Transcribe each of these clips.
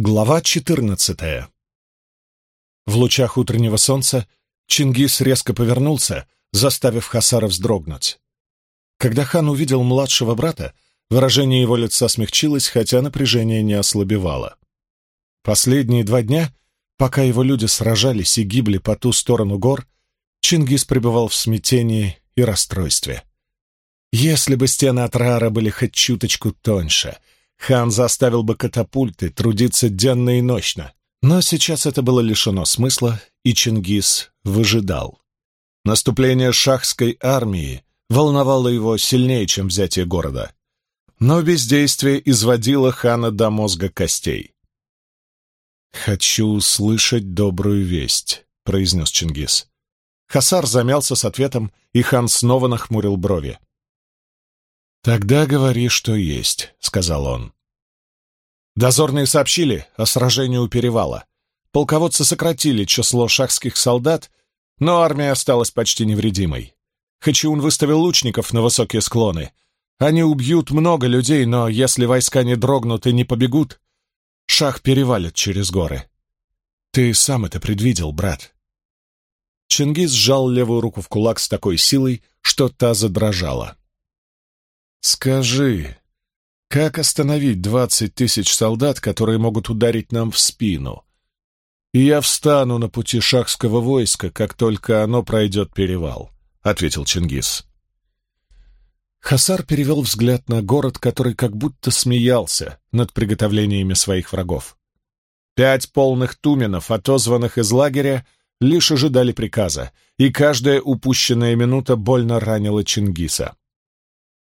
Глава 14 В лучах утреннего солнца Чингис резко повернулся, заставив Хасара вздрогнуть. Когда хан увидел младшего брата, выражение его лица смягчилось, хотя напряжение не ослабевало. Последние два дня, пока его люди сражались и гибли по ту сторону гор, Чингис пребывал в смятении и расстройстве. Если бы стены Атрара были хоть чуточку тоньше — Хан заставил бы катапульты трудиться денно и ночно, но сейчас это было лишено смысла, и Чингис выжидал. Наступление шахской армии волновало его сильнее, чем взятие города. Но бездействие изводило хана до мозга костей. «Хочу услышать добрую весть», — произнес Чингис. Хасар замялся с ответом, и хан снова нахмурил брови. «Тогда говори, что есть», — сказал он. Дозорные сообщили о сражении у перевала. Полководцы сократили число шахских солдат, но армия осталась почти невредимой. Хачиун выставил лучников на высокие склоны. Они убьют много людей, но если войска не дрогнут и не побегут, шах перевалит через горы. Ты сам это предвидел, брат. Чингис сжал левую руку в кулак с такой силой, что та задрожала. «Скажи, как остановить двадцать тысяч солдат, которые могут ударить нам в спину? И я встану на пути шахского войска, как только оно пройдет перевал», — ответил Чингис. Хасар перевел взгляд на город, который как будто смеялся над приготовлениями своих врагов. Пять полных туменов, отозванных из лагеря, лишь ожидали приказа, и каждая упущенная минута больно ранила Чингиса.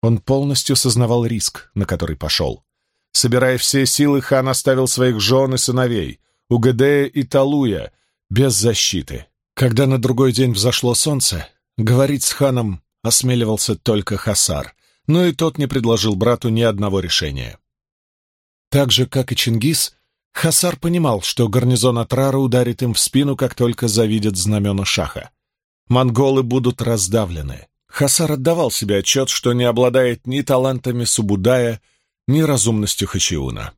Он полностью сознавал риск, на который пошел. Собирая все силы, хан оставил своих жен и сыновей, Угадея и Талуя, без защиты. Когда на другой день взошло солнце, говорить с ханом осмеливался только Хасар, но и тот не предложил брату ни одного решения. Так же, как и Чингис, Хасар понимал, что гарнизон Атрара ударит им в спину, как только завидят знамена Шаха. Монголы будут раздавлены, Хасар отдавал себе отчет, что не обладает ни талантами Субудая, ни разумностью Хачиуна.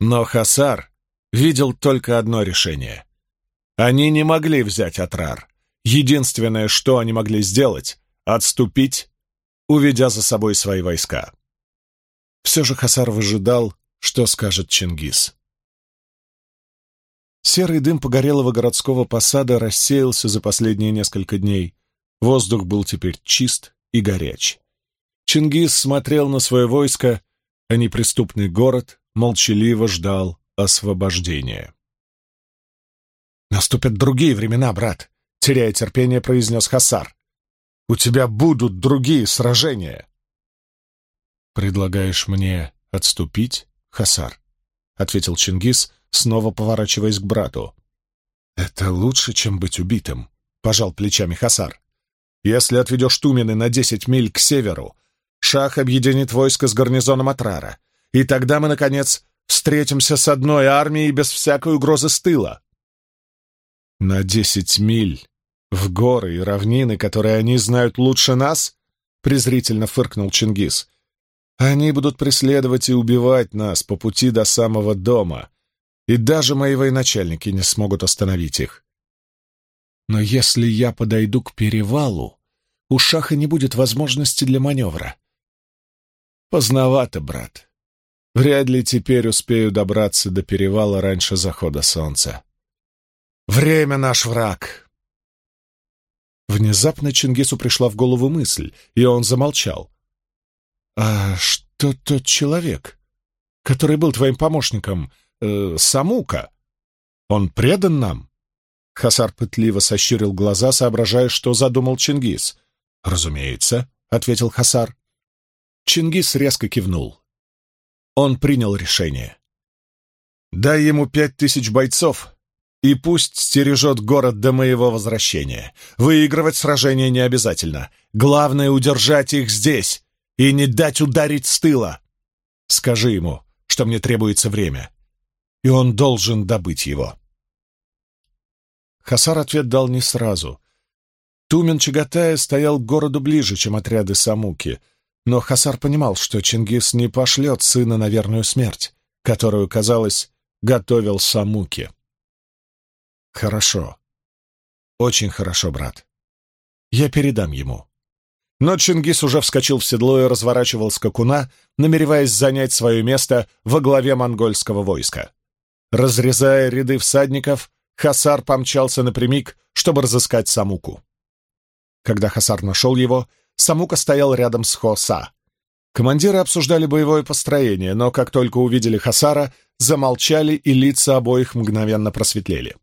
Но Хасар видел только одно решение. Они не могли взять Атрар. Единственное, что они могли сделать — отступить, уведя за собой свои войска. Все же Хасар выжидал, что скажет Чингис. Серый дым погорелого городского посада рассеялся за последние несколько дней — Воздух был теперь чист и горяч. Чингис смотрел на свое войско, а неприступный город молчаливо ждал освобождения. «Наступят другие времена, брат», — теряя терпение, произнес Хасар. «У тебя будут другие сражения». «Предлагаешь мне отступить, Хасар?» — ответил Чингис, снова поворачиваясь к брату. «Это лучше, чем быть убитым», — пожал плечами Хасар. Если отведешь Тумины на десять миль к северу, Шах объединит войско с гарнизоном Атрара, и тогда мы, наконец, встретимся с одной армией без всякой угрозы с тыла. На десять миль в горы и равнины, которые они знают лучше нас, презрительно фыркнул Чингис. Они будут преследовать и убивать нас по пути до самого дома, и даже мои военачальники не смогут остановить их. Но если я подойду к перевалу, у Шаха не будет возможности для маневра. Поздновато, брат. Вряд ли теперь успею добраться до перевала раньше захода солнца. Время наш враг. Внезапно Чингису пришла в голову мысль, и он замолчал. «А что тот человек, который был твоим помощником, э, Самука? Он предан нам?» Хасар пытливо сощурил глаза, соображая, что задумал Чингис. «Разумеется», — ответил Хасар. Чингис резко кивнул. Он принял решение. «Дай ему пять тысяч бойцов, и пусть стережет город до моего возвращения. Выигрывать сражение не обязательно. Главное — удержать их здесь и не дать ударить с тыла. Скажи ему, что мне требуется время, и он должен добыть его». Хасар ответ дал не сразу. Тумен Чагатая стоял к городу ближе, чем отряды Самуки, но Хасар понимал, что Чингис не пошлет сына на верную смерть, которую, казалось, готовил Самуки. «Хорошо. Очень хорошо, брат. Я передам ему». Но Чингис уже вскочил в седло и разворачивал скакуна, намереваясь занять свое место во главе монгольского войска. Разрезая ряды всадников, Хасар помчался напрямик, чтобы разыскать Самуку. Когда Хасар нашел его, Самука стоял рядом с Хоса. Командиры обсуждали боевое построение, но как только увидели Хасара, замолчали и лица обоих мгновенно просветлели.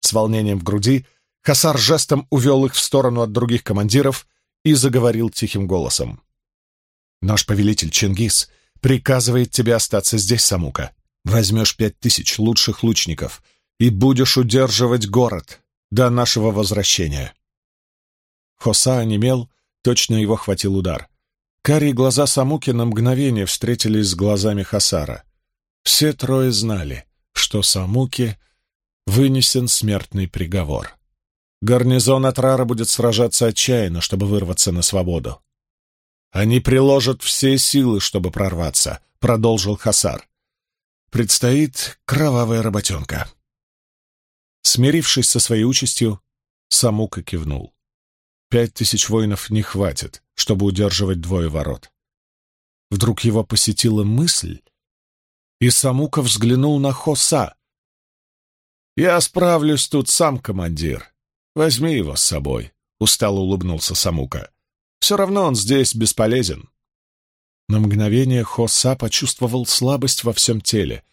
С волнением в груди Хасар жестом увел их в сторону от других командиров и заговорил тихим голосом. «Наш повелитель Чингис приказывает тебе остаться здесь, Самука. Возьмешь пять тысяч лучших лучников, и будешь удерживать город до нашего возвращения». Хоса онемел, точно его хватил удар. Карие глаза Самуки на мгновение встретились с глазами Хасара. Все трое знали, что Самуке вынесен смертный приговор. Гарнизон Атрара будет сражаться отчаянно, чтобы вырваться на свободу. «Они приложат все силы, чтобы прорваться», — продолжил Хасар. «Предстоит кровавая работенка». Смирившись со своей участью, Самука кивнул. Пять тысяч воинов не хватит, чтобы удерживать двое ворот. Вдруг его посетила мысль, и Самука взглянул на Хоса. «Я справлюсь тут сам, командир. Возьми его с собой», — устало улыбнулся Самука. «Все равно он здесь бесполезен». На мгновение Хоса почувствовал слабость во всем теле,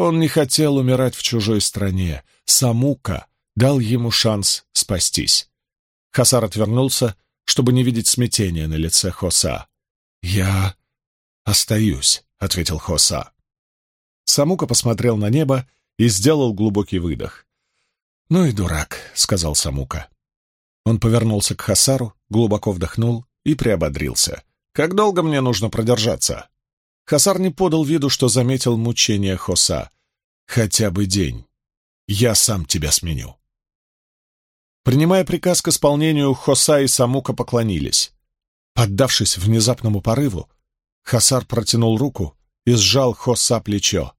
он не хотел умирать в чужой стране. Самука дал ему шанс спастись. Хасар отвернулся, чтобы не видеть смятения на лице Хоса. «Я остаюсь», — ответил Хоса. Самука посмотрел на небо и сделал глубокий выдох. «Ну и дурак», — сказал Самука. Он повернулся к Хасару, глубоко вдохнул и приободрился. «Как долго мне нужно продержаться?» Хасар не подал виду, что заметил мучение Хоса. «Хотя бы день. Я сам тебя сменю». Принимая приказ к исполнению, Хоса и Самука поклонились. Поддавшись внезапному порыву, Хасар протянул руку и сжал Хоса плечо.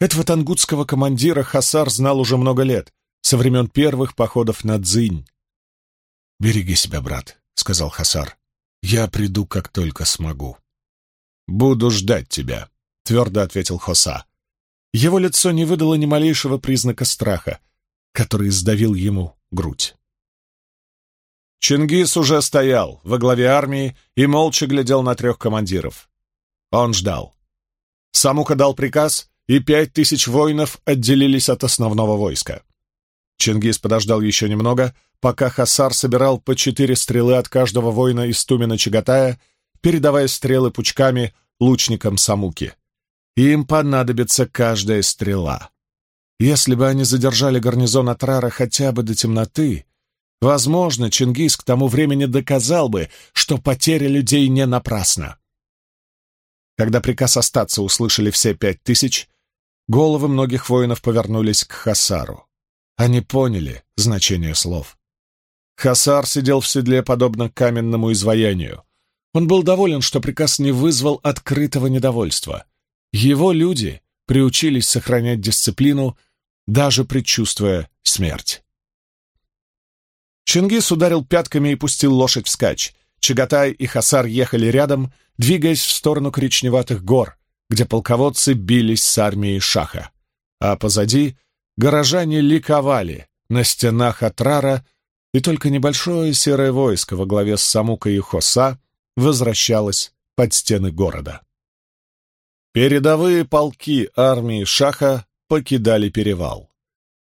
Этого тангутского командира Хасар знал уже много лет, со времен первых походов на Дзынь. «Береги себя, брат», — сказал Хасар. «Я приду, как только смогу». «Буду ждать тебя», — твердо ответил Хоса. Его лицо не выдало ни малейшего признака страха, который сдавил ему грудь. Чингис уже стоял во главе армии и молча глядел на трех командиров. Он ждал. Самука дал приказ, и пять тысяч воинов отделились от основного войска. Чингис подождал еще немного, пока Хасар собирал по четыре стрелы от каждого воина из Тумина Чагатая передавая стрелы пучками лучникам Самуки. Им понадобится каждая стрела. Если бы они задержали гарнизон Атрара хотя бы до темноты, возможно, Чингис к тому времени доказал бы, что потеря людей не напрасна. Когда приказ остаться услышали все пять тысяч, головы многих воинов повернулись к Хасару. Они поняли значение слов. Хасар сидел в седле, подобно каменному изваянию. Он был доволен, что приказ не вызвал открытого недовольства. Его люди приучились сохранять дисциплину, даже предчувствуя смерть. Чингис ударил пятками и пустил лошадь вскачь. Чагатай и Хасар ехали рядом, двигаясь в сторону коричневатых гор, где полководцы бились с армией Шаха. А позади горожане ликовали на стенах Атрара, и только небольшое серое войско во главе с Самукой и Хоса — возвращалась под стены города. Передовые полки армии Шаха покидали перевал.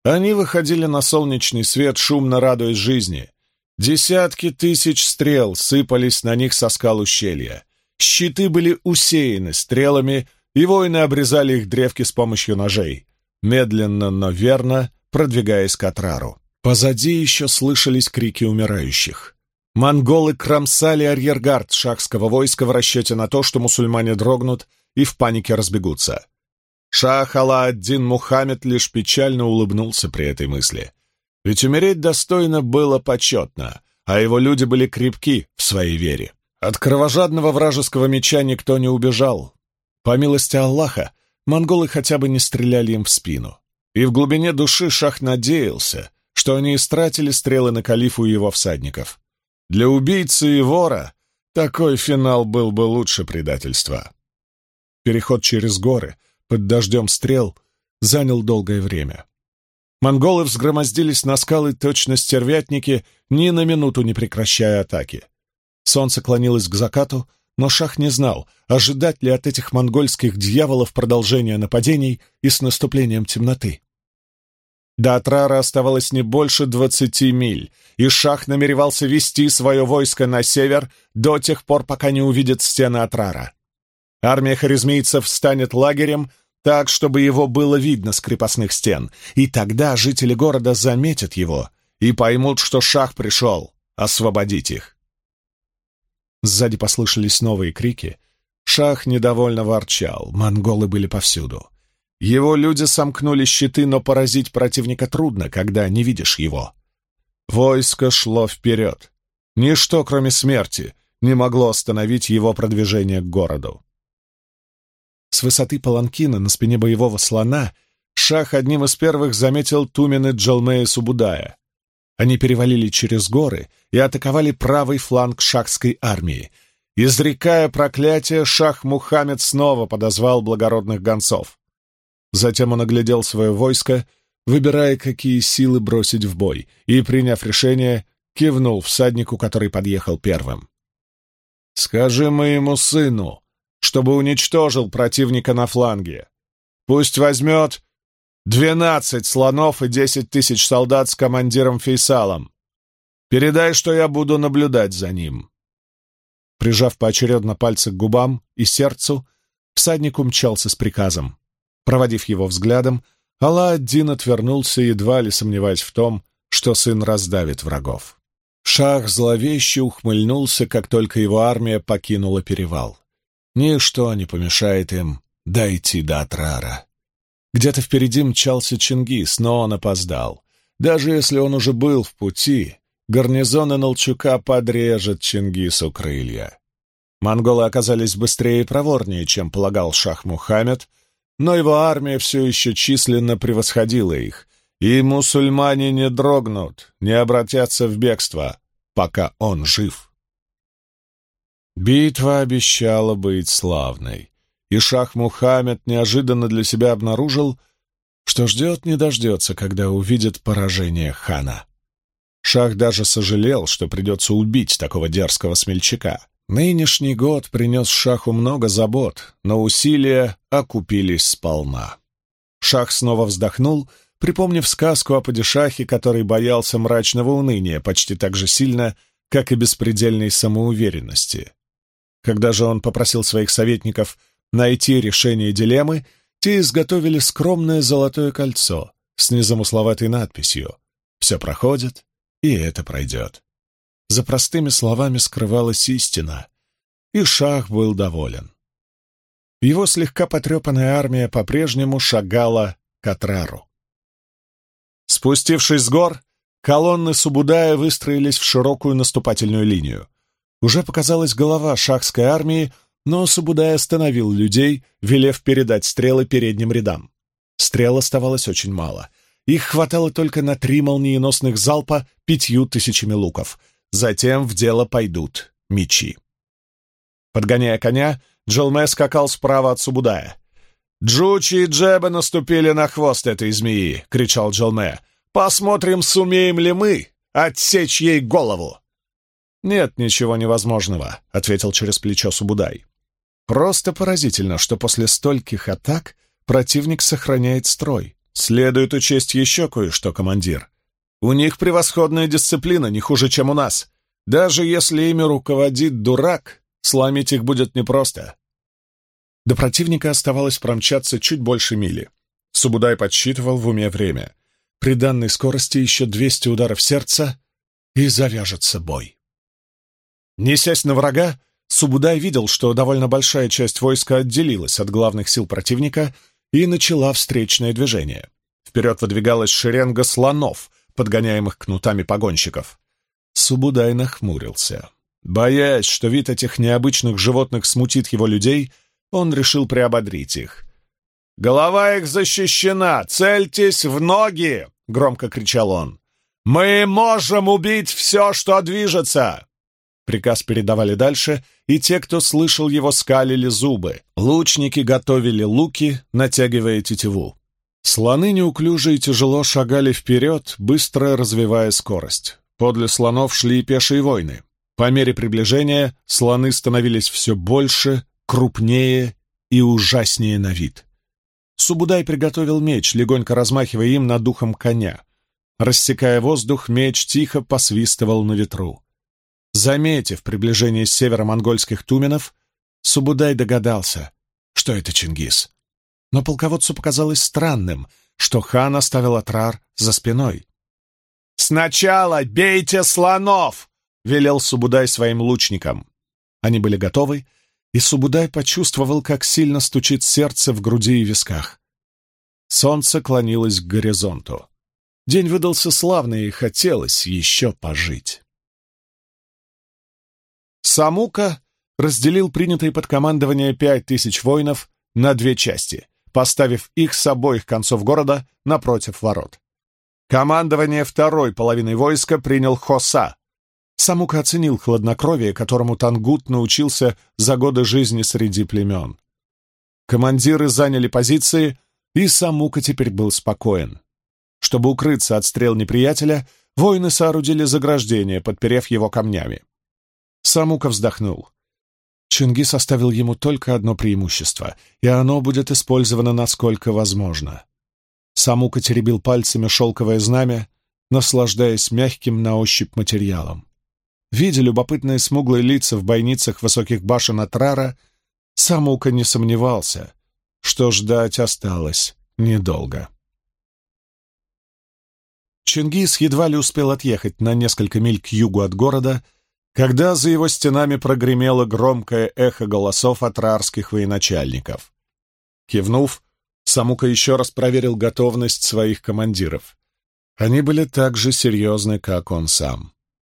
Они выходили на солнечный свет, шумно радуясь жизни. Десятки тысяч стрел сыпались на них со скал ущелья. Щиты были усеяны стрелами, и воины обрезали их древки с помощью ножей, медленно, но верно продвигаясь к Атрару. Позади еще слышались крики умирающих. Монголы кромсали арьергард шахского войска в расчете на то, что мусульмане дрогнут и в панике разбегутся. Шах Алла-Аддин Мухаммед лишь печально улыбнулся при этой мысли. Ведь умереть достойно было почетно, а его люди были крепки в своей вере. От кровожадного вражеского меча никто не убежал. По милости Аллаха, монголы хотя бы не стреляли им в спину. И в глубине души Шах надеялся, что они истратили стрелы на калифу и его всадников. Для убийцы и вора такой финал был бы лучше предательства. Переход через горы под дождем стрел занял долгое время. Монголы взгромоздились на скалы точно стервятники, ни на минуту не прекращая атаки. Солнце клонилось к закату, но Шах не знал, ожидать ли от этих монгольских дьяволов продолжения нападений и с наступлением темноты. До Атрара оставалось не больше двадцати миль, и Шах намеревался вести свое войско на север до тех пор, пока не увидит стены Атрара. Армия харизмийцев станет лагерем так, чтобы его было видно с крепостных стен, и тогда жители города заметят его и поймут, что Шах пришел освободить их. Сзади послышались новые крики. Шах недовольно ворчал, монголы были повсюду. Его люди сомкнули щиты, но поразить противника трудно, когда не видишь его. Войско шло вперед. Ничто, кроме смерти, не могло остановить его продвижение к городу. С высоты паланкина на спине боевого слона Шах одним из первых заметил Тумины Джалмея Субудая. Они перевалили через горы и атаковали правый фланг шахской армии. Изрекая проклятие, Шах Мухаммед снова подозвал благородных гонцов. Затем он оглядел свое войско, выбирая, какие силы бросить в бой, и, приняв решение, кивнул всаднику, который подъехал первым. «Скажи моему сыну, чтобы уничтожил противника на фланге. Пусть возьмет двенадцать слонов и десять тысяч солдат с командиром Фейсалом. Передай, что я буду наблюдать за ним». Прижав поочередно пальцы к губам и сердцу, всадник умчался с приказом. Проводив его взглядом, Алла-Аддин отвернулся, едва ли сомневаясь в том, что сын раздавит врагов. Шах зловеще ухмыльнулся, как только его армия покинула перевал. Ничто не помешает им дойти до Атрара. Где-то впереди мчался Чингис, но он опоздал. Даже если он уже был в пути, гарнизоны Нолчука подрежет Чингису крылья. Монголы оказались быстрее и проворнее, чем полагал Шах Мухаммед, но его армия все еще численно превосходила их, и мусульмане не дрогнут, не обратятся в бегство, пока он жив. Битва обещала быть славной, и шах Мухаммед неожиданно для себя обнаружил, что ждет не дождется, когда увидит поражение хана. Шах даже сожалел, что придется убить такого дерзкого смельчака. Нынешний год принес Шаху много забот, но усилия окупились сполна. Шах снова вздохнул, припомнив сказку о падишахе, который боялся мрачного уныния почти так же сильно, как и беспредельной самоуверенности. Когда же он попросил своих советников найти решение дилеммы, те изготовили скромное золотое кольцо с незамысловатой надписью «Все проходит, и это пройдет». За простыми словами скрывалась истина, и Шах был доволен. Его слегка потрепанная армия по-прежнему шагала к Атрару. Спустившись с гор, колонны Субудая выстроились в широкую наступательную линию. Уже показалась голова шахской армии, но Субудай остановил людей, велев передать стрелы передним рядам. Стрел оставалось очень мало. Их хватало только на три молниеносных залпа пятью тысячами луков — Затем в дело пойдут мечи. Подгоняя коня, Джилме скакал справа от Субудая. «Джучи и Джеба наступили на хвост этой змеи!» — кричал Джилме. «Посмотрим, сумеем ли мы отсечь ей голову!» «Нет ничего невозможного», — ответил через плечо Субудай. «Просто поразительно, что после стольких атак противник сохраняет строй. Следует учесть еще кое-что, командир. У них превосходная дисциплина, не хуже, чем у нас. Даже если ими руководит дурак, сломить их будет непросто. До противника оставалось промчаться чуть больше мили. Субудай подсчитывал в уме время. При данной скорости еще 200 ударов сердца, и завяжется бой. Несясь на врага, Субудай видел, что довольно большая часть войска отделилась от главных сил противника и начала встречное движение. Вперед выдвигалась шеренга слонов — подгоняемых кнутами погонщиков. Субудай нахмурился. Боясь, что вид этих необычных животных смутит его людей, он решил приободрить их. «Голова их защищена! Цельтесь в ноги!» — громко кричал он. «Мы можем убить все, что движется!» Приказ передавали дальше, и те, кто слышал его, скалили зубы. Лучники готовили луки, натягивая тетиву. Слоны неуклюже и тяжело шагали вперед, быстро развивая скорость. Подле слонов шли и пешие войны. По мере приближения слоны становились все больше, крупнее и ужаснее на вид. Субудай приготовил меч, легонько размахивая им над духом коня. Рассекая воздух, меч тихо посвистывал на ветру. Заметив приближение с севера монгольских туменов, Субудай догадался, что это Чингис но полководцу показалось странным, что хан оставил Атрар за спиной. «Сначала бейте слонов!» — велел Субудай своим лучникам. Они были готовы, и Субудай почувствовал, как сильно стучит сердце в груди и висках. Солнце клонилось к горизонту. День выдался славный, и хотелось еще пожить. Самука разделил принятые под командование пять тысяч воинов на две части поставив их с обоих концов города напротив ворот. Командование второй половины войска принял Хоса. Самука оценил хладнокровие, которому Тангут научился за годы жизни среди племен. Командиры заняли позиции, и Самука теперь был спокоен. Чтобы укрыться от стрел неприятеля, воины соорудили заграждение, подперев его камнями. Самука вздохнул. Чингис оставил ему только одно преимущество, и оно будет использовано насколько возможно. Самука теребил пальцами шелковое знамя, наслаждаясь мягким на ощупь материалом. Видя любопытные смуглые лица в бойницах высоких башен Атрара, Самука не сомневался, что ждать осталось недолго. Чингис едва ли успел отъехать на несколько миль к югу от города — когда за его стенами прогремело громкое эхо голосов атрарских военачальников. Кивнув, Самука еще раз проверил готовность своих командиров. Они были так же серьезны, как он сам.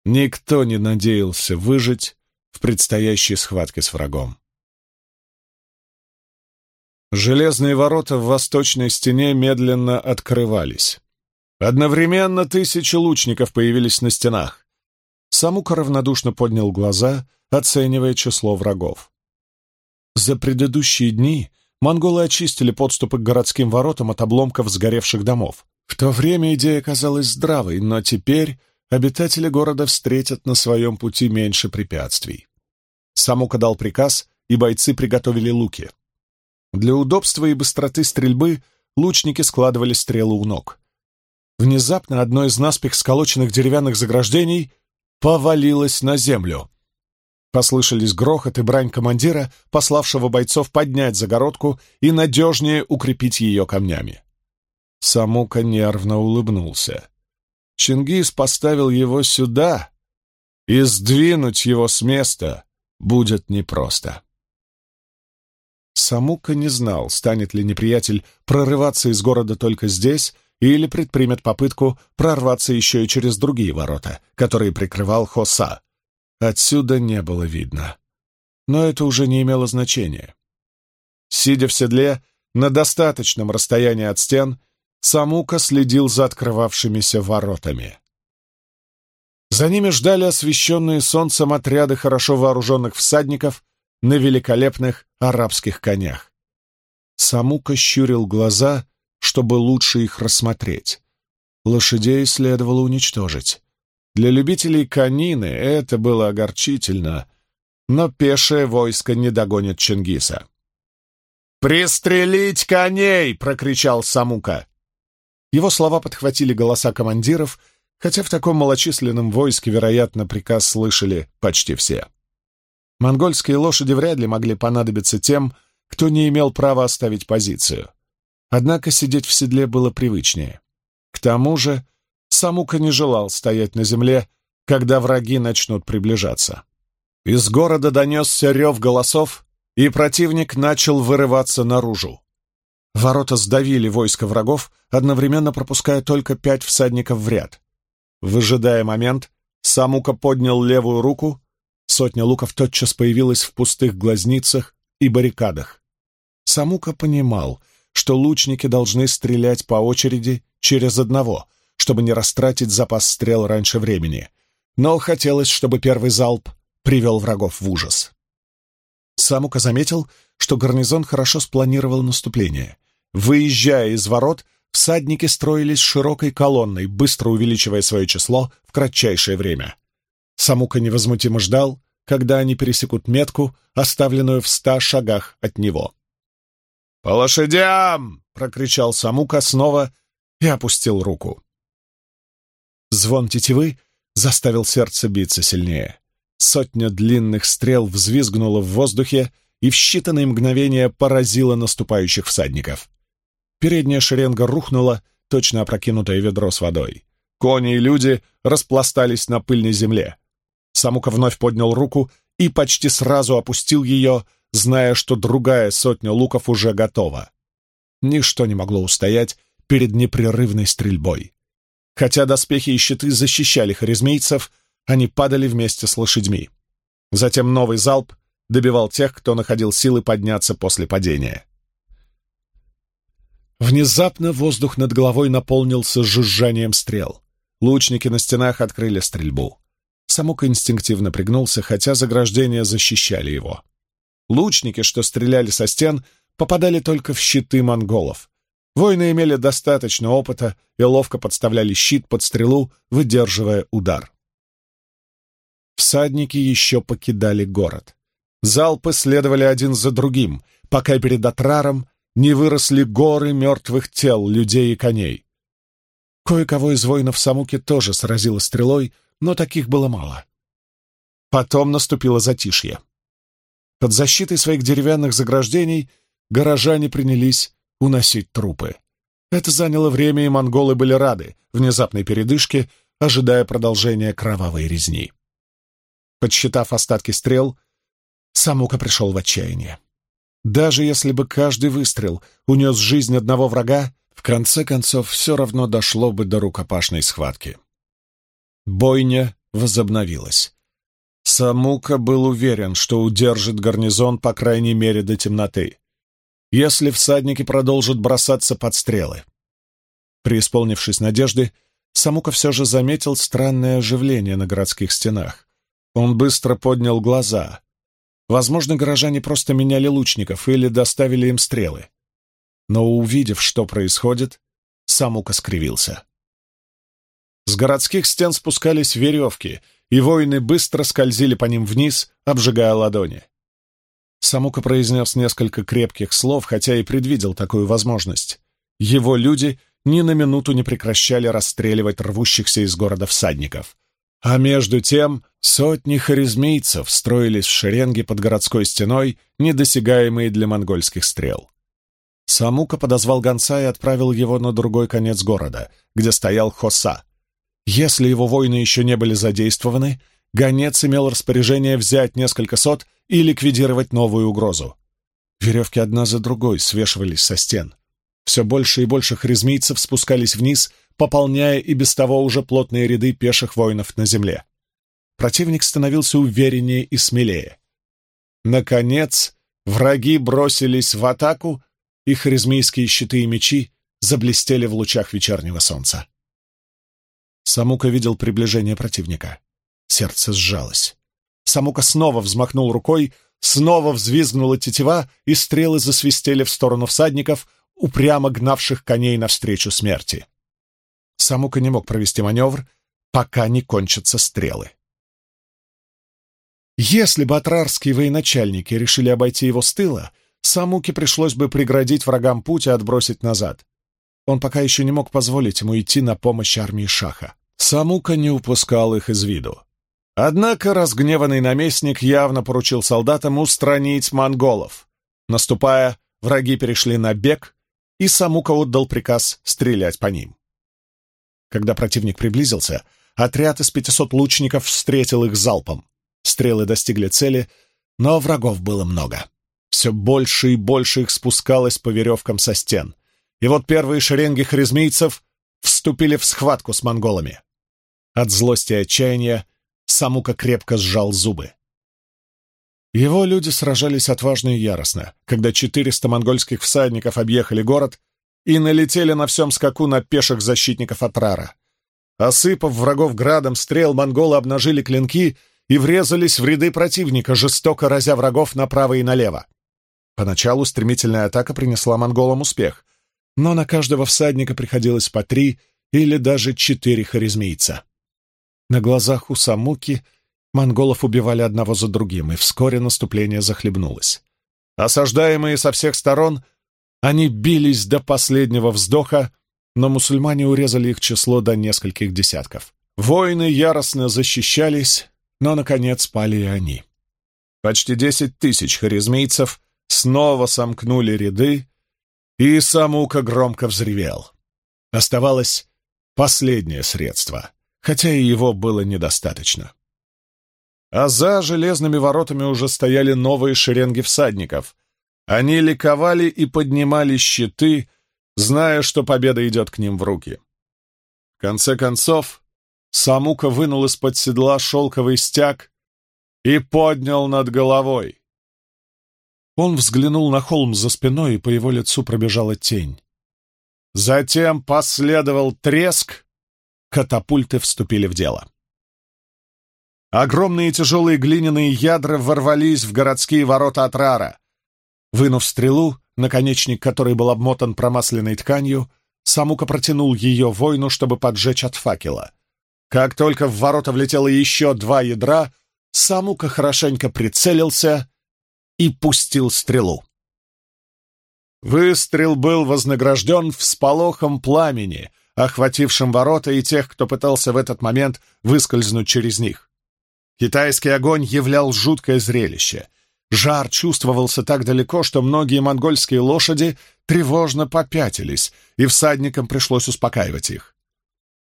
Никто не надеялся выжить в предстоящей схватке с врагом. Железные ворота в восточной стене медленно открывались. Одновременно тысячи лучников появились на стенах. Самука равнодушно поднял глаза, оценивая число врагов. За предыдущие дни монголы очистили подступы к городским воротам от обломков сгоревших домов. В то время идея казалась здравой, но теперь обитатели города встретят на своем пути меньше препятствий. Самука дал приказ, и бойцы приготовили луки. Для удобства и быстроты стрельбы лучники складывали стрелы у ног. Внезапно одно из наспех сколоченных деревянных заграждений повалилась на землю. Послышались грохот и брань командира, пославшего бойцов поднять загородку и надежнее укрепить ее камнями. Самука нервно улыбнулся. Чингис поставил его сюда, и сдвинуть его с места будет непросто. Самука не знал, станет ли неприятель прорываться из города только здесь, или предпримет попытку прорваться еще и через другие ворота, которые прикрывал Хоса. Отсюда не было видно. Но это уже не имело значения. Сидя в седле, на достаточном расстоянии от стен, Самука следил за открывавшимися воротами. За ними ждали освещенные солнцем отряды хорошо вооруженных всадников на великолепных арабских конях. Самука щурил глаза, чтобы лучше их рассмотреть. Лошадей следовало уничтожить. Для любителей конины это было огорчительно, но пешее войско не догонит Чингиса. «Пристрелить коней!» — прокричал Самука. Его слова подхватили голоса командиров, хотя в таком малочисленном войске, вероятно, приказ слышали почти все. Монгольские лошади вряд ли могли понадобиться тем, кто не имел права оставить позицию. Однако сидеть в седле было привычнее. К тому же Самука не желал стоять на земле, когда враги начнут приближаться. Из города донесся рев голосов, и противник начал вырываться наружу. Ворота сдавили войско врагов, одновременно пропуская только пять всадников в ряд. Выжидая момент, Самука поднял левую руку, сотня луков тотчас появилась в пустых глазницах и баррикадах. Самука понимал, что лучники должны стрелять по очереди через одного, чтобы не растратить запас стрел раньше времени. Но хотелось, чтобы первый залп привел врагов в ужас. Самука заметил, что гарнизон хорошо спланировал наступление. Выезжая из ворот, всадники строились широкой колонной, быстро увеличивая свое число в кратчайшее время. Самука невозмутимо ждал, когда они пересекут метку, оставленную в ста шагах от него. «По лошадям!» — прокричал Самука снова и опустил руку. Звон тетивы заставил сердце биться сильнее. Сотня длинных стрел взвизгнула в воздухе и в считанные мгновения поразила наступающих всадников. Передняя шеренга рухнула, точно опрокинутое ведро с водой. Кони и люди распластались на пыльной земле. Самука вновь поднял руку и почти сразу опустил ее, зная, что другая сотня луков уже готова. Ничто не могло устоять перед непрерывной стрельбой. Хотя доспехи и щиты защищали харизмейцев, они падали вместе с лошадьми. Затем новый залп добивал тех, кто находил силы подняться после падения. Внезапно воздух над головой наполнился жужжанием стрел. Лучники на стенах открыли стрельбу. Самук инстинктивно пригнулся, хотя заграждения защищали его. Лучники, что стреляли со стен, попадали только в щиты монголов. Воины имели достаточно опыта и ловко подставляли щит под стрелу, выдерживая удар. Всадники еще покидали город. Залпы следовали один за другим, пока перед Атраром не выросли горы мертвых тел людей и коней. Кое-кого из воинов Самуки тоже сразило стрелой, но таких было мало. Потом наступило затишье. Под защитой своих деревянных заграждений горожане принялись уносить трупы. Это заняло время, и монголы были рады внезапной передышке, ожидая продолжения кровавой резни. Подсчитав остатки стрел, Самука пришел в отчаяние. Даже если бы каждый выстрел унес жизнь одного врага, в конце концов все равно дошло бы до рукопашной схватки. Бойня возобновилась. Самука был уверен, что удержит гарнизон по крайней мере до темноты, если всадники продолжат бросаться под стрелы. Преисполнившись надежды, Самука все же заметил странное оживление на городских стенах. Он быстро поднял глаза. Возможно, горожане просто меняли лучников или доставили им стрелы. Но увидев, что происходит, Самука скривился. С городских стен спускались веревки — и воины быстро скользили по ним вниз, обжигая ладони. Самука произнес несколько крепких слов, хотя и предвидел такую возможность. Его люди ни на минуту не прекращали расстреливать рвущихся из города всадников. А между тем сотни харизмийцев строились в шеренге под городской стеной, недосягаемые для монгольских стрел. Самука подозвал гонца и отправил его на другой конец города, где стоял Хоса, если его воины еще не были задействованы, гонец имел распоряжение взять несколько сот и ликвидировать новую угрозу. Веревки одна за другой свешивались со стен. Все больше и больше хризмийцев спускались вниз, пополняя и без того уже плотные ряды пеших воинов на земле. Противник становился увереннее и смелее. Наконец, враги бросились в атаку, и хризмийские щиты и мечи заблестели в лучах вечернего солнца. Самука видел приближение противника. Сердце сжалось. Самука снова взмахнул рукой, снова взвизгнула тетива, и стрелы засвистели в сторону всадников, упрямо гнавших коней навстречу смерти. Самука не мог провести маневр, пока не кончатся стрелы. Если бы атрарские военачальники решили обойти его с тыла, Самуке пришлось бы преградить врагам путь и отбросить назад. Он пока еще не мог позволить ему идти на помощь армии Шаха. Самука не упускал их из виду. Однако разгневанный наместник явно поручил солдатам устранить монголов. Наступая, враги перешли на бег, и Самука отдал приказ стрелять по ним. Когда противник приблизился, отряд из 500 лучников встретил их залпом. Стрелы достигли цели, но врагов было много. Все больше и больше их спускалось по веревкам со стен и вот первые шеренги харизмийцев вступили в схватку с монголами. От злости и отчаяния Самука крепко сжал зубы. Его люди сражались отважно и яростно, когда 400 монгольских всадников объехали город и налетели на всем скаку на пеших защитников Атрара. Осыпав врагов градом стрел, монголы обнажили клинки и врезались в ряды противника, жестоко разя врагов направо и налево. Поначалу стремительная атака принесла монголам успех но на каждого всадника приходилось по три или даже четыре харизмийца. На глазах у Самуки монголов убивали одного за другим, и вскоре наступление захлебнулось. Осаждаемые со всех сторон, они бились до последнего вздоха, но мусульмане урезали их число до нескольких десятков. Воины яростно защищались, но, наконец, пали и они. Почти десять тысяч харизмийцев снова сомкнули ряды и Самука громко взревел. Оставалось последнее средство, хотя и его было недостаточно. А за железными воротами уже стояли новые шеренги всадников. Они ликовали и поднимали щиты, зная, что победа идет к ним в руки. В конце концов, Самука вынул из-под седла шелковый стяг и поднял над головой. Он взглянул на холм за спиной, и по его лицу пробежала тень. Затем последовал треск, катапульты вступили в дело. Огромные тяжелые глиняные ядра ворвались в городские ворота Атрара. Вынув стрелу, наконечник которой был обмотан промасленной тканью, Самука протянул ее воину, чтобы поджечь от факела. Как только в ворота влетело еще два ядра, Самука хорошенько прицелился и пустил стрелу. Выстрел был вознагражден всполохом пламени, охватившим ворота и тех, кто пытался в этот момент выскользнуть через них. Китайский огонь являл жуткое зрелище. Жар чувствовался так далеко, что многие монгольские лошади тревожно попятились, и всадникам пришлось успокаивать их.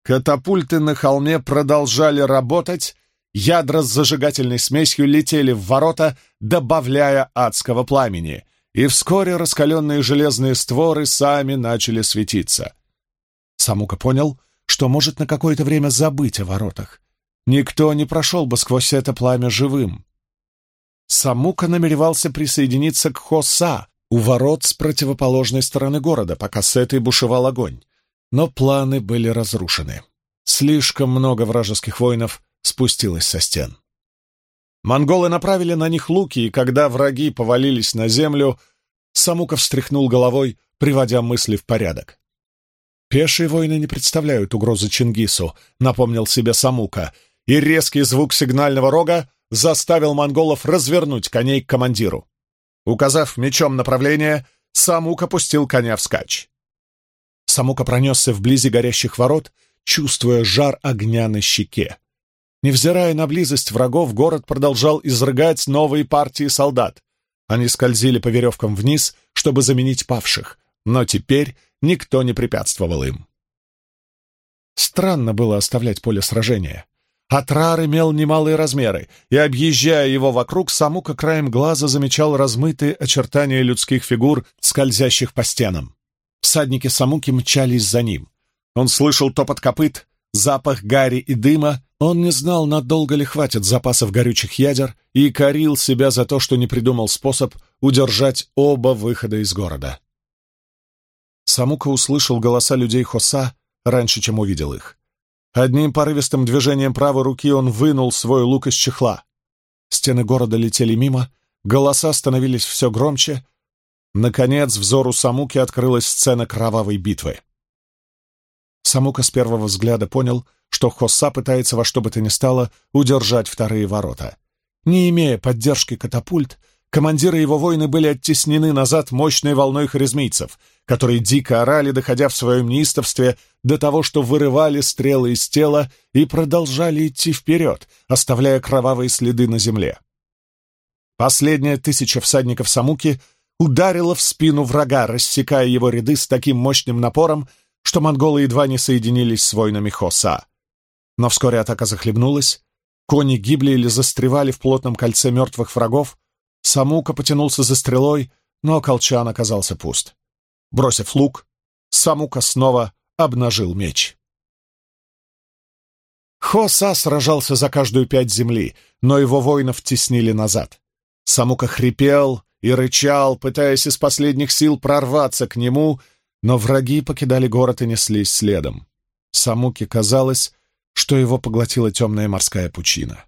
Катапульты на холме продолжали работать, Ядра с зажигательной смесью летели в ворота, добавляя адского пламени, и вскоре раскаленные железные створы сами начали светиться. Самука понял, что может на какое-то время забыть о воротах. Никто не прошел бы сквозь это пламя живым. Самука намеревался присоединиться к Хоса у ворот с противоположной стороны города, пока с этой бушевал огонь. Но планы были разрушены. Слишком много вражеских воинов спустилась со стен. Монголы направили на них луки, и когда враги повалились на землю, Самука встряхнул головой, приводя мысли в порядок. «Пешие войны не представляют угрозы Чингису», — напомнил себе Самука, и резкий звук сигнального рога заставил монголов развернуть коней к командиру. Указав мечом направление, Самука пустил коня вскачь. Самука пронесся вблизи горящих ворот, чувствуя жар огня на щеке. Невзирая на близость врагов, город продолжал изрыгать новые партии солдат. Они скользили по веревкам вниз, чтобы заменить павших, но теперь никто не препятствовал им. Странно было оставлять поле сражения. Атрар имел немалые размеры, и, объезжая его вокруг, Самука краем глаза замечал размытые очертания людских фигур, скользящих по стенам. Всадники Самуки мчались за ним. Он слышал топот копыт, запах гари и дыма, он не знал, надолго ли хватит запасов горючих ядер, и корил себя за то, что не придумал способ удержать оба выхода из города. Самука услышал голоса людей Хоса раньше, чем увидел их. Одним порывистым движением правой руки он вынул свой лук из чехла. Стены города летели мимо, голоса становились все громче. Наконец взору Самуки открылась сцена кровавой битвы. Самука с первого взгляда понял — что Хосса пытается во что бы то ни стало удержать вторые ворота. Не имея поддержки катапульт, командиры его войны были оттеснены назад мощной волной харизмийцев, которые дико орали, доходя в своем неистовстве до того, что вырывали стрелы из тела и продолжали идти вперед, оставляя кровавые следы на земле. Последняя тысяча всадников Самуки ударила в спину врага, рассекая его ряды с таким мощным напором, что монголы едва не соединились с войнами Хоса. Но вскоре атака захлебнулась, кони гибли или застревали в плотном кольце мертвых врагов, Самука потянулся за стрелой, но колчан оказался пуст. Бросив лук, Самука снова обнажил меч. Хоса сражался за каждую пять земли, но его воинов теснили назад. Самука хрипел и рычал, пытаясь из последних сил прорваться к нему, но враги покидали город и неслись следом. Самуке казалось, что его поглотила темная морская пучина.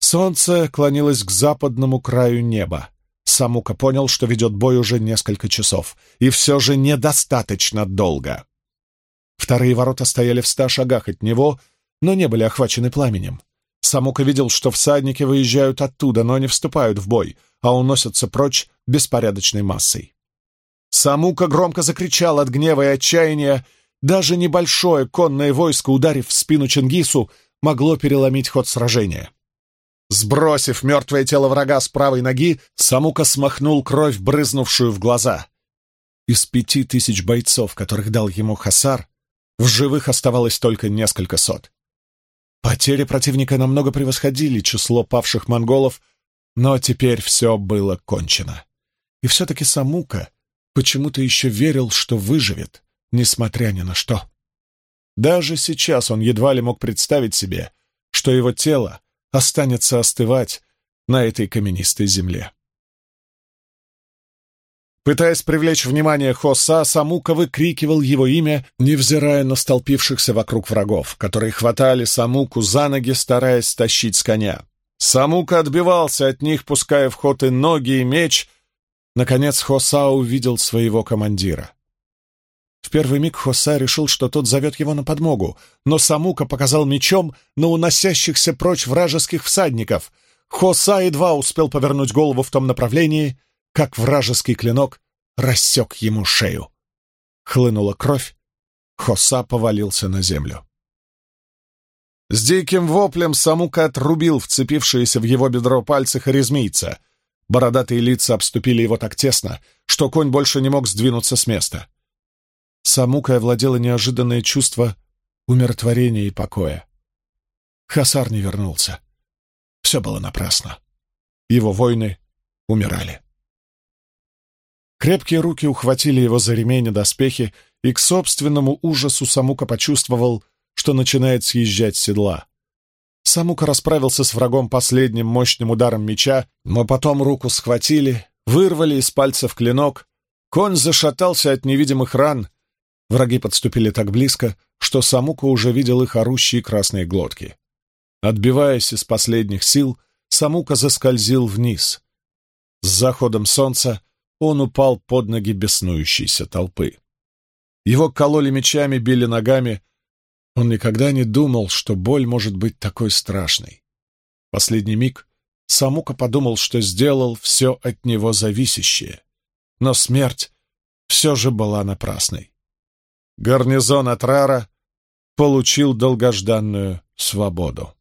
Солнце клонилось к западному краю неба. Самука понял, что ведет бой уже несколько часов, и все же недостаточно долго. Вторые ворота стояли в ста шагах от него, но не были охвачены пламенем. Самука видел, что всадники выезжают оттуда, но не вступают в бой, а уносятся прочь беспорядочной массой. Самука громко закричал от гнева и отчаяния даже небольшое конное войско, ударив в спину Чингису, могло переломить ход сражения. Сбросив мертвое тело врага с правой ноги, Самука смахнул кровь, брызнувшую в глаза. Из пяти тысяч бойцов, которых дал ему Хасар, в живых оставалось только несколько сот. Потери противника намного превосходили число павших монголов, но теперь все было кончено. И все-таки Самука почему-то еще верил, что выживет несмотря ни на что. Даже сейчас он едва ли мог представить себе, что его тело останется остывать на этой каменистой земле. Пытаясь привлечь внимание Хоса, Самука выкрикивал его имя, невзирая на столпившихся вокруг врагов, которые хватали Самуку за ноги, стараясь тащить с коня. Самука отбивался от них, пуская в ход и ноги, и меч. Наконец Хоса увидел своего командира. В первый миг Хоса решил, что тот зовет его на подмогу, но Самука показал мечом на уносящихся прочь вражеских всадников. Хоса едва успел повернуть голову в том направлении, как вражеский клинок рассек ему шею. Хлынула кровь, Хоса повалился на землю. С диким воплем Самука отрубил вцепившиеся в его бедро пальцы харизмийца. Бородатые лица обступили его так тесно, что конь больше не мог сдвинуться с места. Самукой овладело неожиданное чувство умиротворения и покоя. Хасар не вернулся. Все было напрасно. Его воины умирали. Крепкие руки ухватили его за ремень и доспехи, и к собственному ужасу Самука почувствовал, что начинает съезжать седла. Самука расправился с врагом последним мощным ударом меча, но потом руку схватили, вырвали из пальцев клинок. Конь зашатался от невидимых ран, Враги подступили так близко, что Самука уже видел их орущие красные глотки. Отбиваясь из последних сил, Самука заскользил вниз. С заходом солнца он упал под ноги беснующейся толпы. Его кололи мечами, били ногами. Он никогда не думал, что боль может быть такой страшной. Последний миг Самука подумал, что сделал все от него зависящее. Но смерть все же была напрасной гарнизон Атрара получил долгожданную свободу.